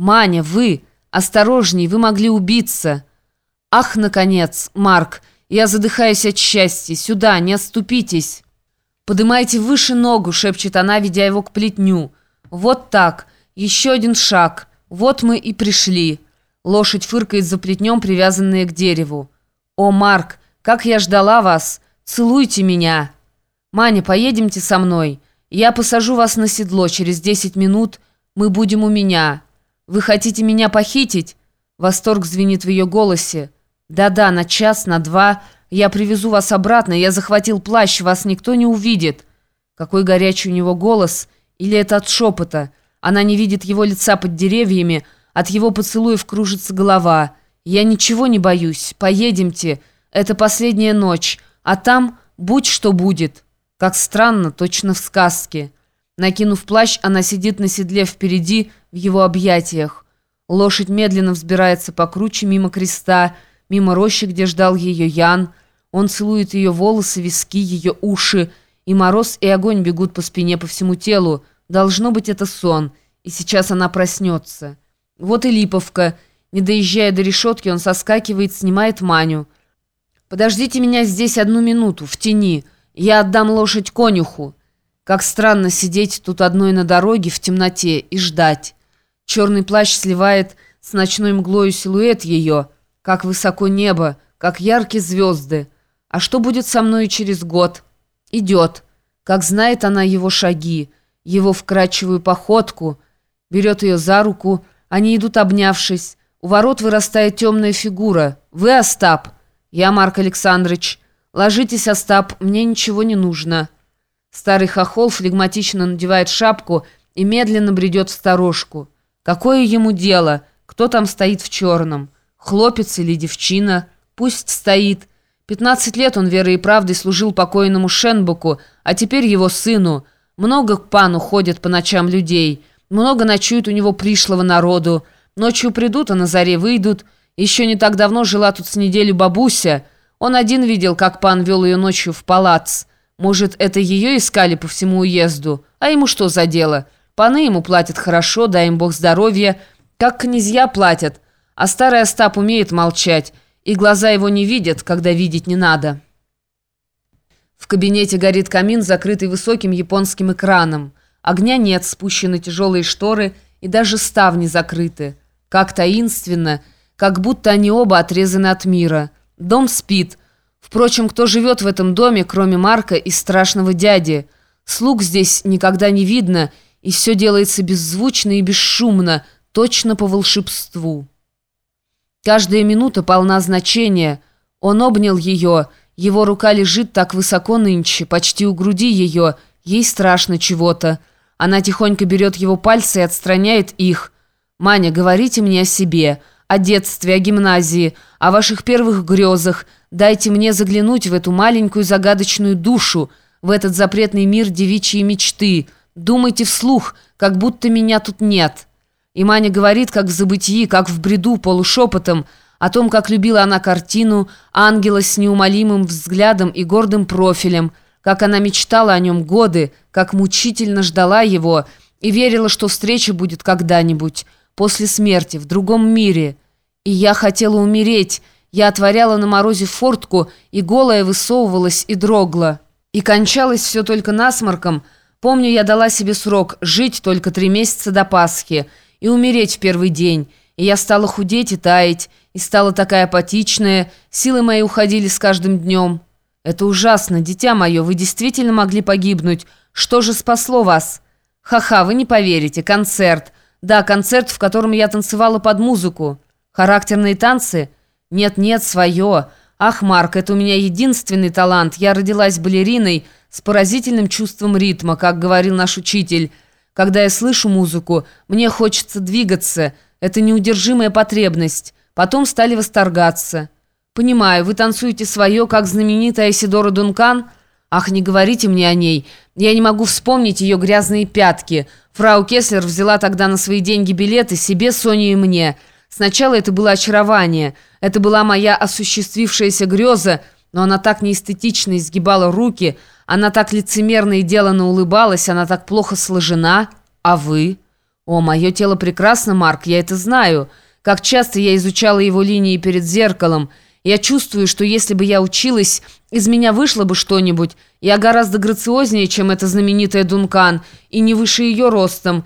«Маня, вы! Осторожней, вы могли убиться!» «Ах, наконец, Марк! Я задыхаюсь от счастья! Сюда, не отступитесь!» «Подымайте выше ногу!» — шепчет она, ведя его к плетню. «Вот так! Еще один шаг! Вот мы и пришли!» Лошадь фыркает за плетнем, привязанная к дереву. «О, Марк, как я ждала вас! Целуйте меня!» «Маня, поедемте со мной. Я посажу вас на седло. Через десять минут мы будем у меня». «Вы хотите меня похитить?» Восторг звенит в ее голосе. «Да-да, на час, на два. Я привезу вас обратно. Я захватил плащ, вас никто не увидит». Какой горячий у него голос. Или это от шепота. Она не видит его лица под деревьями. От его поцелуев кружится голова. «Я ничего не боюсь. Поедемте. Это последняя ночь. А там будь что будет». Как странно, точно в сказке. Накинув плащ, она сидит на седле впереди, в его объятиях. Лошадь медленно взбирается по круче мимо креста, мимо рощи, где ждал ее Ян. Он целует ее волосы, виски, ее уши. И мороз, и огонь бегут по спине, по всему телу. Должно быть, это сон. И сейчас она проснется. Вот и Липовка. Не доезжая до решетки, он соскакивает, снимает Маню. «Подождите меня здесь одну минуту, в тени. Я отдам лошадь конюху». Как странно сидеть тут одной на дороге в темноте и ждать. Черный плащ сливает с ночной мглою силуэт ее, как высоко небо, как яркие звезды. А что будет со мной через год? Идет. Как знает она его шаги, его вкрадчивую походку, берет ее за руку, они идут обнявшись. У ворот вырастает темная фигура. «Вы Остап?» «Я Марк Александрович». «Ложитесь, Остап, мне ничего не нужно». Старый хохол флегматично надевает шапку и медленно бредет в сторожку. Какое ему дело, кто там стоит в черном? Хлопец или девчина? Пусть стоит. Пятнадцать лет он верой и правдой служил покойному Шенбуку, а теперь его сыну. Много к пану ходят по ночам людей, много ночуют у него пришлого народу. Ночью придут, а на заре выйдут. Еще не так давно жила тут с неделю бабуся. Он один видел, как пан вел ее ночью в палац. Может, это ее искали по всему уезду? А ему что за дело? Паны ему платят хорошо, дай им бог здоровья, как князья платят. А старый Остап умеет молчать, и глаза его не видят, когда видеть не надо. В кабинете горит камин, закрытый высоким японским экраном. Огня нет, спущены тяжелые шторы, и даже ставни закрыты. Как таинственно, как будто они оба отрезаны от мира. Дом спит, Впрочем, кто живет в этом доме, кроме Марка и страшного дяди? Слуг здесь никогда не видно, и все делается беззвучно и бесшумно, точно по волшебству. Каждая минута полна значения. Он обнял ее, его рука лежит так высоко нынче, почти у груди ее, ей страшно чего-то. Она тихонько берет его пальцы и отстраняет их. «Маня, говорите мне о себе, о детстве, о гимназии, о ваших первых грезах, Дайте мне заглянуть в эту маленькую загадочную душу, в этот запретный мир девичьей мечты. Думайте вслух, как будто меня тут нет». И Маня говорит, как в забытии, как в бреду, полушепотом, о том, как любила она картину, ангела с неумолимым взглядом и гордым профилем, как она мечтала о нем годы, как мучительно ждала его и верила, что встреча будет когда-нибудь, после смерти, в другом мире. И я хотела умереть, я отворяла на морозе фортку, и голая высовывалась и дрогла. И кончалось все только насморком. Помню, я дала себе срок жить только три месяца до Пасхи и умереть в первый день. И я стала худеть и таять, и стала такая апатичная, силы мои уходили с каждым днем. Это ужасно, дитя мое, вы действительно могли погибнуть. Что же спасло вас? Ха-ха, вы не поверите, концерт. Да, концерт, в котором я танцевала под музыку. Характерные танцы – «Нет-нет, свое. Ах, Марк, это у меня единственный талант. Я родилась балериной с поразительным чувством ритма, как говорил наш учитель. Когда я слышу музыку, мне хочется двигаться. Это неудержимая потребность. Потом стали восторгаться. Понимаю, вы танцуете свое, как знаменитая Сидора Дункан? Ах, не говорите мне о ней. Я не могу вспомнить ее грязные пятки. Фрау Кеслер взяла тогда на свои деньги билеты себе, Соню и мне». Сначала это было очарование, это была моя осуществившаяся греза, но она так неэстетично изгибала руки, она так лицемерно и деланно улыбалась, она так плохо сложена. А вы? О, мое тело прекрасно, Марк, я это знаю. Как часто я изучала его линии перед зеркалом. Я чувствую, что если бы я училась, из меня вышло бы что-нибудь. Я гораздо грациознее, чем эта знаменитая Дункан, и не выше ее ростом.